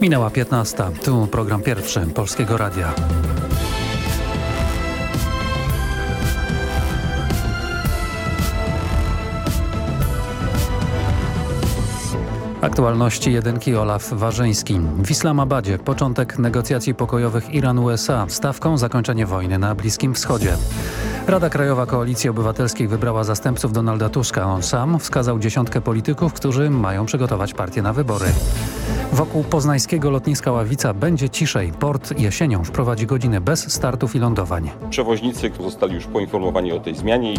Minęła 15. Tu program pierwszy Polskiego Radia. Aktualności jedynki Olaf Warzyński. W Islamabadzie początek negocjacji pokojowych Iran-USA. Stawką zakończenie wojny na Bliskim Wschodzie. Rada Krajowa Koalicji Obywatelskiej wybrała zastępców Donalda Tuska. On sam wskazał dziesiątkę polityków, którzy mają przygotować partię na wybory. Wokół poznańskiego lotniska Ławica będzie ciszej. Port jesienią wprowadzi godziny bez startów i lądowań. Przewoźnicy zostali już poinformowani o tej zmianie.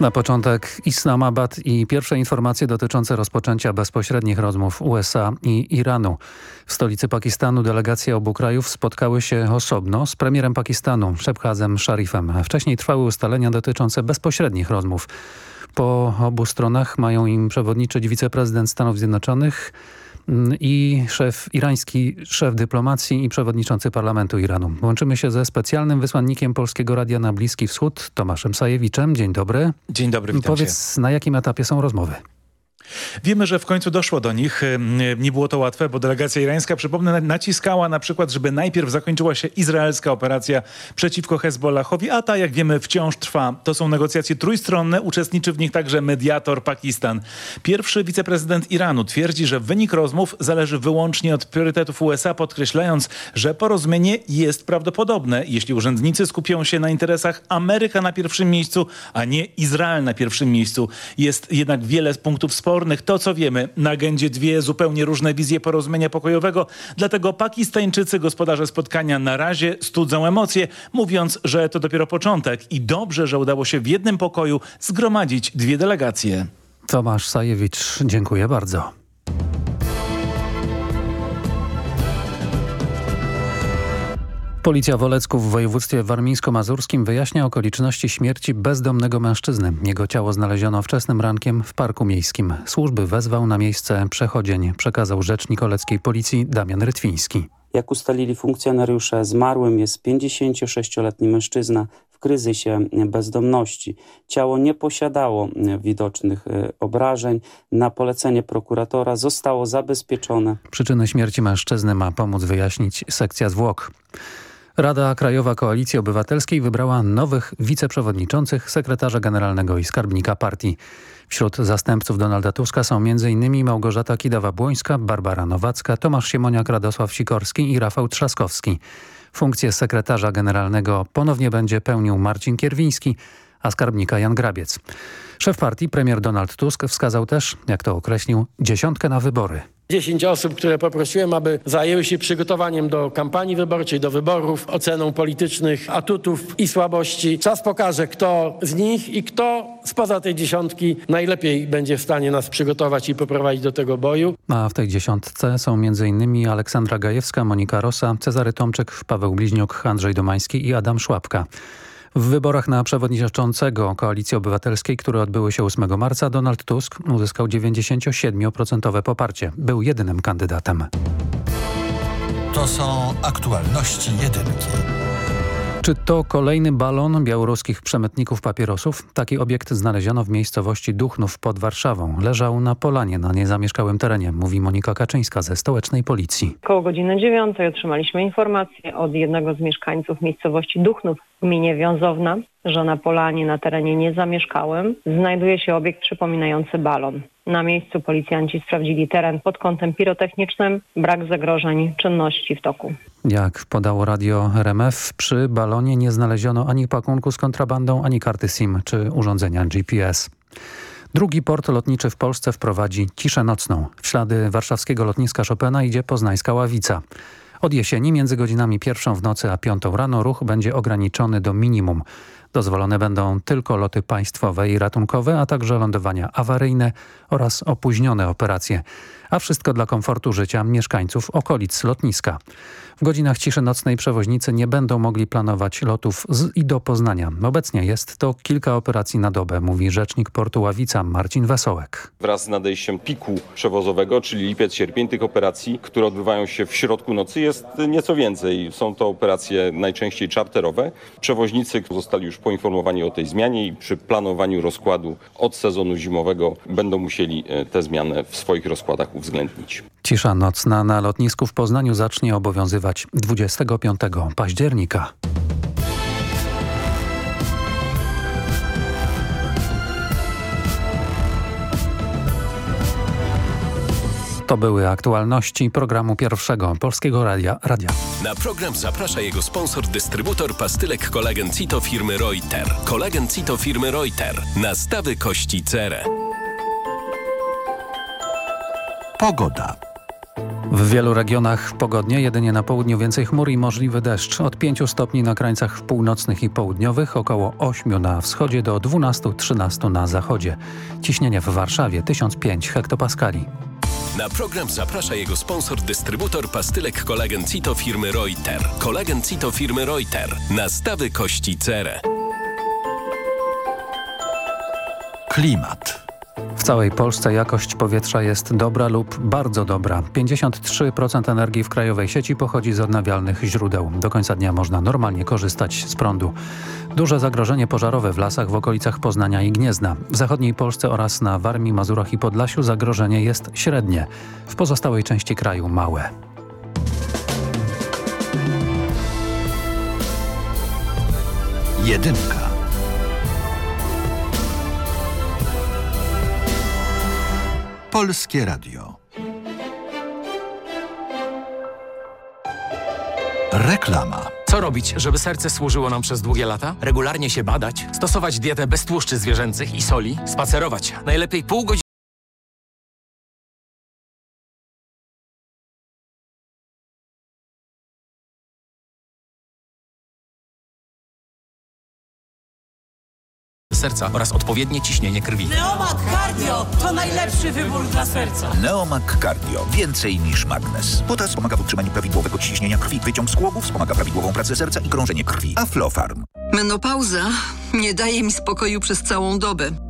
Na początek Islamabad i pierwsze informacje dotyczące rozpoczęcia bezpośrednich rozmów USA i Iranu. W stolicy Pakistanu delegacje obu krajów spotkały się osobno z premierem Pakistanu, Shebhazem Sharifem. Wcześniej trwały ustalenia dotyczące bezpośrednich rozmów. Po obu stronach mają im przewodniczyć wiceprezydent Stanów Zjednoczonych i szef irański, szef dyplomacji i przewodniczący parlamentu Iranu. Łączymy się ze specjalnym wysłannikiem Polskiego Radia na Bliski Wschód, Tomaszem Sajewiczem. Dzień dobry. Dzień dobry, witam Powiedz, cię. na jakim etapie są rozmowy? Wiemy, że w końcu doszło do nich. Nie było to łatwe, bo delegacja irańska, przypomnę, naciskała na przykład, żeby najpierw zakończyła się izraelska operacja przeciwko Hezbollahowi, a ta, jak wiemy, wciąż trwa. To są negocjacje trójstronne, uczestniczy w nich także mediator Pakistan. Pierwszy wiceprezydent Iranu twierdzi, że wynik rozmów zależy wyłącznie od priorytetów USA, podkreślając, że porozumienie jest prawdopodobne, jeśli urzędnicy skupią się na interesach Ameryka na pierwszym miejscu, a nie Izrael na pierwszym miejscu. Jest jednak wiele punktów sporu to co wiemy, na agendzie dwie zupełnie różne wizje porozumienia pokojowego, dlatego Pakistańczycy, gospodarze spotkania na razie studzą emocje, mówiąc, że to dopiero początek i dobrze, że udało się w jednym pokoju zgromadzić dwie delegacje. Tomasz Sajewicz, dziękuję bardzo. Policja w Olecku w województwie warmińsko-mazurskim wyjaśnia okoliczności śmierci bezdomnego mężczyzny. Jego ciało znaleziono wczesnym rankiem w parku miejskim. Służby wezwał na miejsce przechodzień, przekazał rzecznik oleckiej policji Damian Rytwiński. Jak ustalili funkcjonariusze, zmarłym jest 56-letni mężczyzna w kryzysie bezdomności. Ciało nie posiadało widocznych obrażeń. Na polecenie prokuratora zostało zabezpieczone. Przyczyny śmierci mężczyzny ma pomóc wyjaśnić sekcja zwłok. Rada Krajowa Koalicji Obywatelskiej wybrała nowych wiceprzewodniczących, sekretarza generalnego i skarbnika partii. Wśród zastępców Donalda Tuska są m.in. Małgorzata Kidawa-Błońska, Barbara Nowacka, Tomasz Siemoniak, Radosław Sikorski i Rafał Trzaskowski. Funkcję sekretarza generalnego ponownie będzie pełnił Marcin Kierwiński, a skarbnika Jan Grabiec. Szef partii, premier Donald Tusk, wskazał też, jak to określił, dziesiątkę na wybory. 10 osób, które poprosiłem, aby zajęły się przygotowaniem do kampanii wyborczej, do wyborów, oceną politycznych atutów i słabości. Czas pokaże, kto z nich i kto spoza tej dziesiątki najlepiej będzie w stanie nas przygotować i poprowadzić do tego boju. A w tej dziesiątce są m.in. Aleksandra Gajewska, Monika Rosa, Cezary Tomczyk, Paweł Bliźniuk, Andrzej Domański i Adam Szłapka. W wyborach na przewodniczącego Koalicji Obywatelskiej, które odbyły się 8 marca, Donald Tusk uzyskał 97% poparcie. Był jedynym kandydatem. To są aktualności jedynki. Czy to kolejny balon białoruskich przemytników papierosów? Taki obiekt znaleziono w miejscowości Duchnów pod Warszawą. Leżał na polanie na niezamieszkałym terenie, mówi Monika Kaczyńska ze stołecznej policji. Koło godziny dziewiątej otrzymaliśmy informację od jednego z mieszkańców miejscowości Duchnów w gminie Wiązowna, że na polanie na terenie niezamieszkałym znajduje się obiekt przypominający balon. Na miejscu policjanci sprawdzili teren pod kątem pirotechnicznym, brak zagrożeń, czynności w toku. Jak podało radio RMF, przy balonie nie znaleziono ani pakunku z kontrabandą, ani karty SIM czy urządzenia GPS. Drugi port lotniczy w Polsce wprowadzi ciszę nocną. W ślady warszawskiego lotniska Chopina idzie poznańska Ławica. Od jesieni między godzinami pierwszą w nocy a piątą rano ruch będzie ograniczony do minimum. Dozwolone będą tylko loty państwowe i ratunkowe, a także lądowania awaryjne oraz opóźnione operacje. A wszystko dla komfortu życia mieszkańców okolic lotniska. W godzinach ciszy nocnej przewoźnicy nie będą mogli planować lotów z i do Poznania. Obecnie jest to kilka operacji na dobę, mówi rzecznik portu Ławica Marcin Wesołek. Wraz z nadejściem piku przewozowego, czyli lipiec, sierpień, tych operacji, które odbywają się w środku nocy jest nieco więcej. Są to operacje najczęściej czarterowe. Przewoźnicy zostali już poinformowani o tej zmianie i przy planowaniu rozkładu od sezonu zimowego będą musieli e, tę zmianę w swoich rozkładach uwzględnić. Cisza nocna na lotnisku w Poznaniu zacznie obowiązywać 25 października. To były aktualności programu pierwszego Polskiego Radia. Radia. Na program zaprasza jego sponsor, dystrybutor pastylek kolagen Cito firmy Reuter. Kolagen Cito firmy Reuter. Nastawy kości cerę. Pogoda. W wielu regionach pogodnie, jedynie na południu więcej chmur i możliwy deszcz. Od 5 stopni na krańcach północnych i południowych, około 8 na wschodzie do 12-13 na zachodzie. Ciśnienie w Warszawie 1005 hektopaskali. Na program zaprasza jego sponsor, dystrybutor pastylek kolagen Cito firmy Reuter. Kolagen Cito firmy Reuter. Nastawy kości cerę. Klimat. Całej Polsce jakość powietrza jest dobra lub bardzo dobra. 53% energii w krajowej sieci pochodzi z odnawialnych źródeł. Do końca dnia można normalnie korzystać z prądu. Duże zagrożenie pożarowe w lasach w okolicach Poznania i Gniezna. W zachodniej Polsce oraz na Warmii, Mazurach i Podlasiu zagrożenie jest średnie. W pozostałej części kraju małe. Jedynka. Polskie Radio. Reklama. Co robić, żeby serce służyło nam przez długie lata? Regularnie się badać, stosować dietę bez tłuszczy zwierzęcych i soli, spacerować. Najlepiej pół godziny. Serca oraz odpowiednie ciśnienie krwi. Neomak Cardio to najlepszy wybór dla serca. Neomak Cardio. Więcej niż magnes. Potas pomaga w utrzymaniu prawidłowego ciśnienia krwi. Wyciąg z kłobów wspomaga prawidłową pracę serca i krążenie krwi. Aflofarm. Menopauza nie daje mi spokoju przez całą dobę.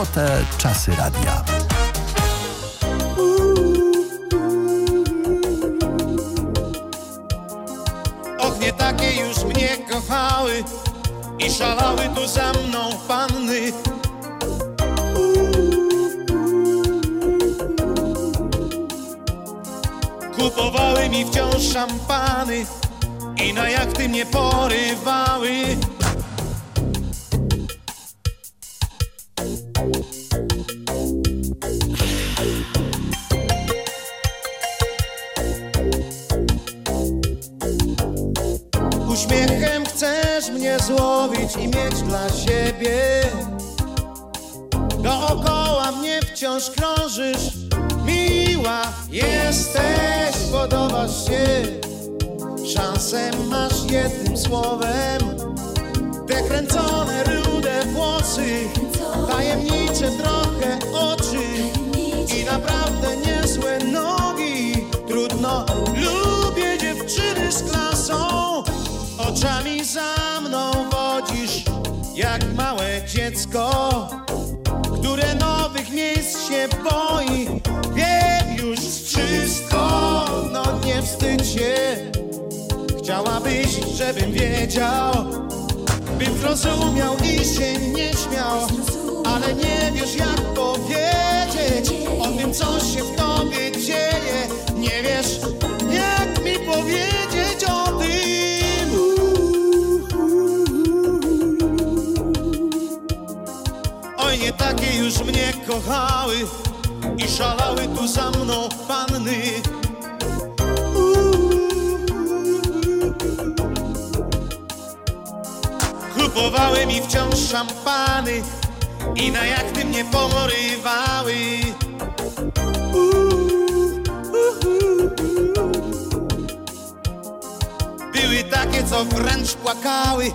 Złote czasy radia. Och, nie takie już mnie kochały i szalały tu za mną panny. Kupowały mi wciąż szampany i na jachty mnie porywały. Się. Szansę masz jednym słowem, te kręcone rude włosy, tajemnicze trochę oczy i naprawdę niezłe nogi. Trudno, lubię dziewczyny z klasą, oczami za mną wodzisz jak małe dziecko, które nowych miejsc się boi. Wstydź się. Chciałabyś, żebym wiedział, bym zrozumiał i się nie śmiał, ale nie wiesz jak powiedzieć o tym, co się w tobie dzieje. Nie wiesz, jak mi powiedzieć o tym. Oj, nie takie już mnie kochały i szalały tu za mną panny. Kupowały mi wciąż szampany i na jachty mnie porywały. Były takie, co wręcz płakały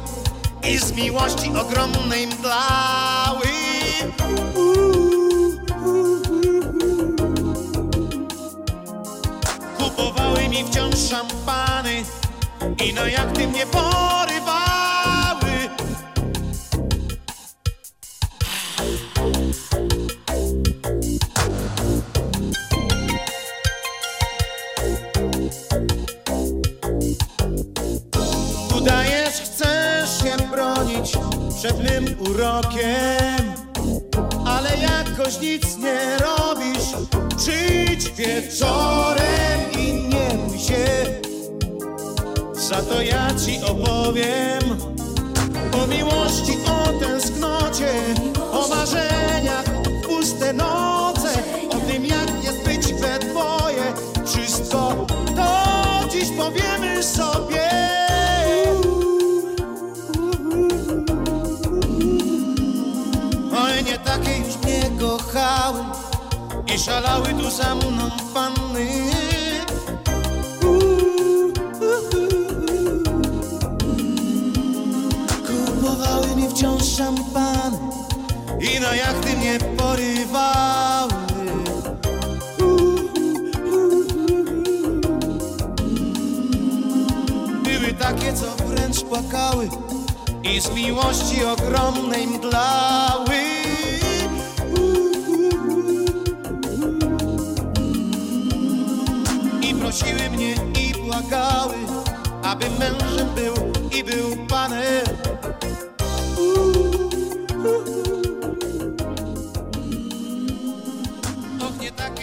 i z miłości ogromnej mdlały. Kupowały mi wciąż szampany i na jachty mnie porywały. Mym urokiem, ale jakoś nic nie robisz. Przyjdź wieczorem i nie bój się, za to ja ci opowiem o miłości, o tęsknocie, o marzeniach puste noce, szalały tu za mną panny. Kupowały mi wciąż szampany i na jachty mnie porywały. Były takie, co wręcz płakały i z miłości ogromnej mdlały. Mężem był i był panem.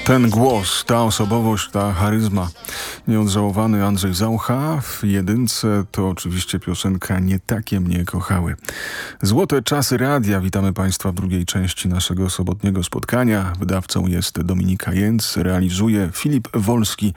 Ten głos, ta osobowość, ta charyzma. Nieodżałowany Andrzej Zaucha w jedynce to oczywiście piosenka Nie takie mnie kochały. Złote czasy radia. Witamy Państwa w drugiej części naszego sobotniego spotkania. Wydawcą jest Dominika Jęc, realizuje Filip Wolski,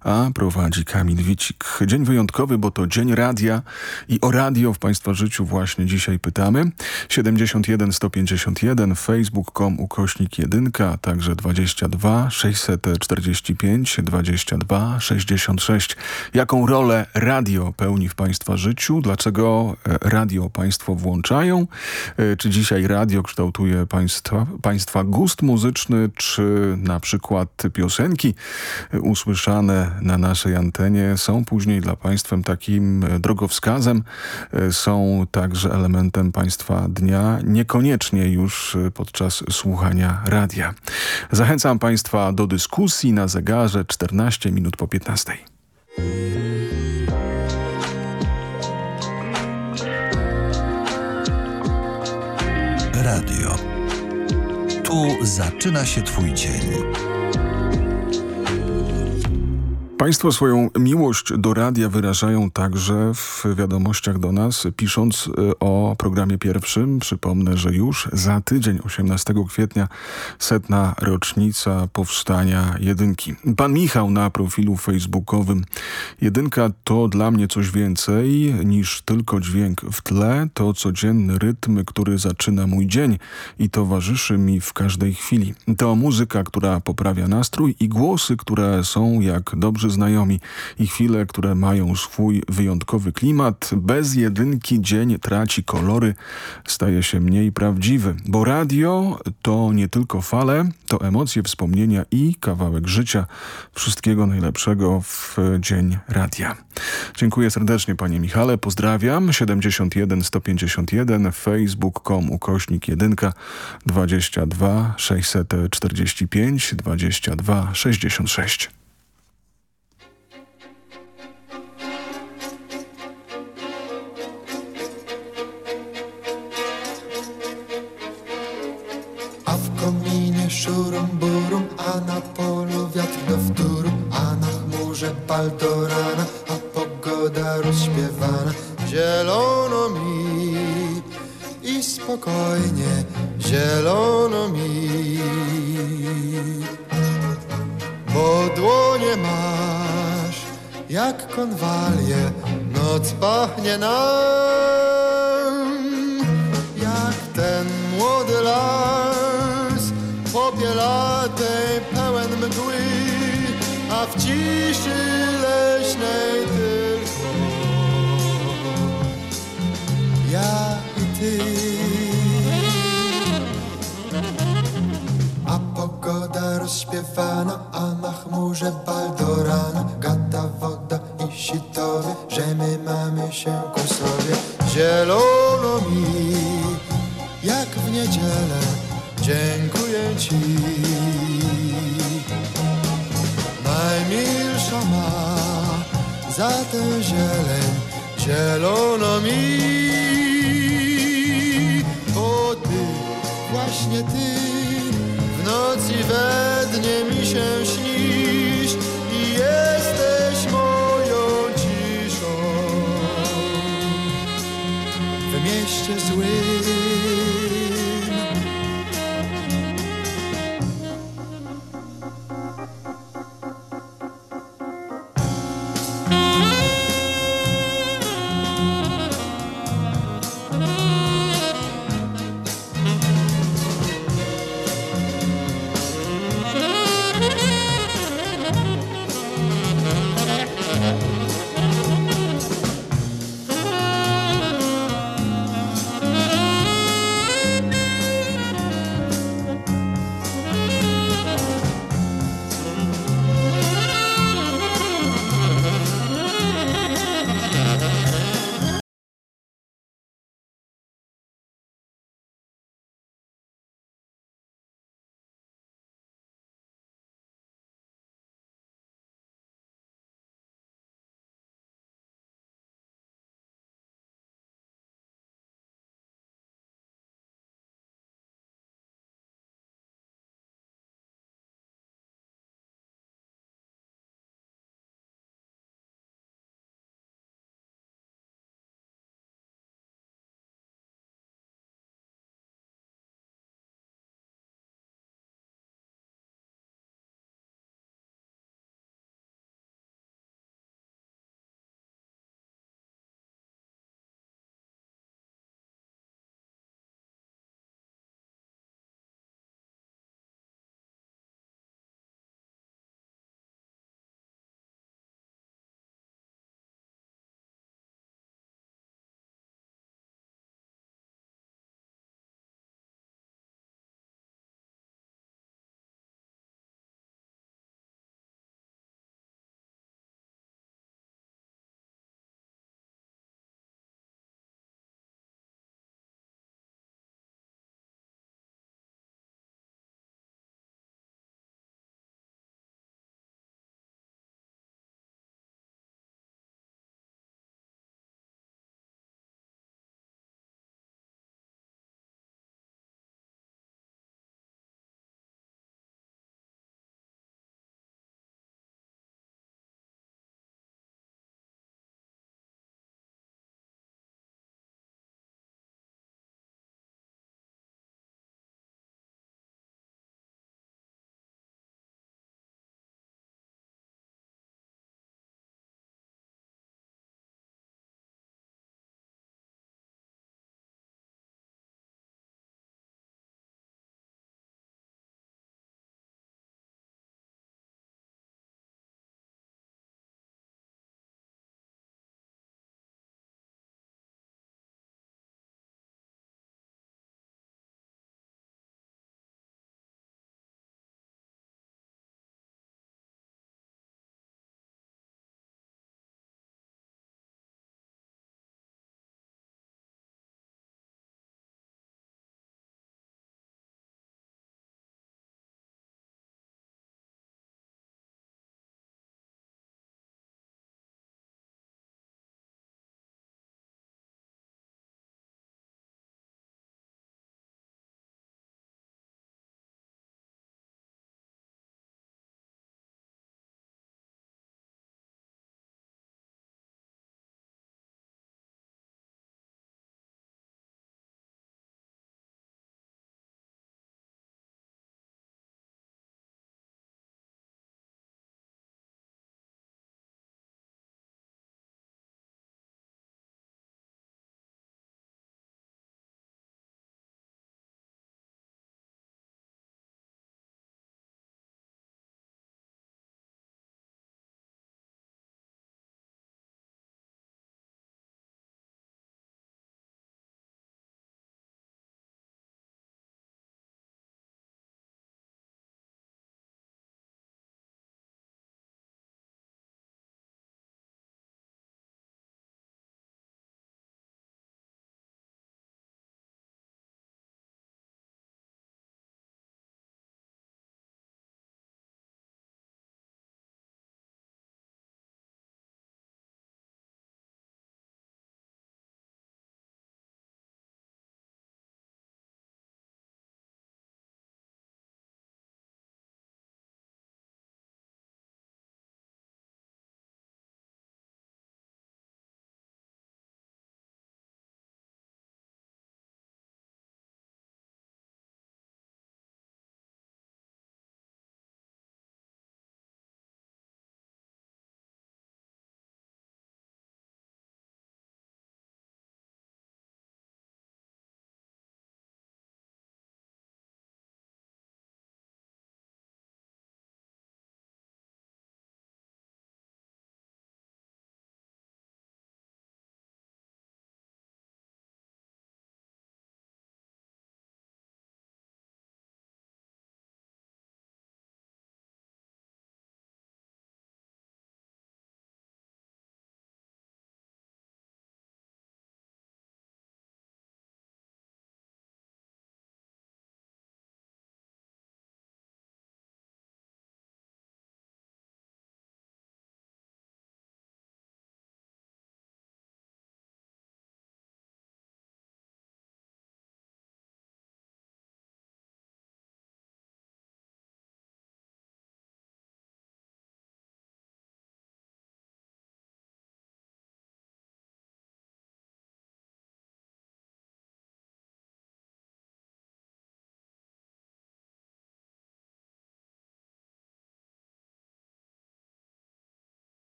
a prowadzi Kamil Wicik. Dzień wyjątkowy, bo to Dzień Radia i o radio w Państwa życiu właśnie dzisiaj pytamy. 71 151 facebook.com ukośnik 1, także 22 645 22 66. Jaką rolę radio pełni w Państwa życiu? Dlaczego radio Państwo włączają? Czy dzisiaj radio kształtuje Państwa, państwa gust muzyczny, czy na przykład piosenki usłyszane na naszej antenie są później dla Państwem takim drogowskazem, są także elementem Państwa dnia, niekoniecznie już podczas słuchania radia. Zachęcam Państwa do dyskusji na zegarze 14 minut po 15. Radio. Tu zaczyna się Twój dzień. Państwo swoją miłość do radia wyrażają także w wiadomościach do nas, pisząc y, o programie pierwszym. Przypomnę, że już za tydzień, 18 kwietnia, setna rocznica powstania jedynki. Pan Michał na profilu facebookowym. Jedynka to dla mnie coś więcej niż tylko dźwięk w tle. To codzienny rytm, który zaczyna mój dzień i towarzyszy mi w każdej chwili. To muzyka, która poprawia nastrój i głosy, które są jak dobrzy znajomi i chwile, które mają swój wyjątkowy klimat. Bez jedynki dzień traci kolory, staje się mniej prawdziwy, bo radio to nie tylko fale, to emocje, wspomnienia i kawałek życia. Wszystkiego najlepszego w Dzień Radia. Dziękuję serdecznie panie Michale, pozdrawiam. 71 151 facebook.com ukośnik 1 22 645 22 66. kominie szurum burum, a na polu wiatr do wtóru, a na chmurze pal do rana, a pogoda rozśpiewana. Zielono mi i spokojnie, zielono mi. Bo dłonie masz jak konwalie, noc pachnie nam ty. A pogoda rozśpiewana, a na chmurze bal rana, gada woda i sitowie, że my mamy się ku sobie. Zielono mi, jak w niedzielę, dziękuję Ci. Najmilsza ma za tę zieleń, zielono mi.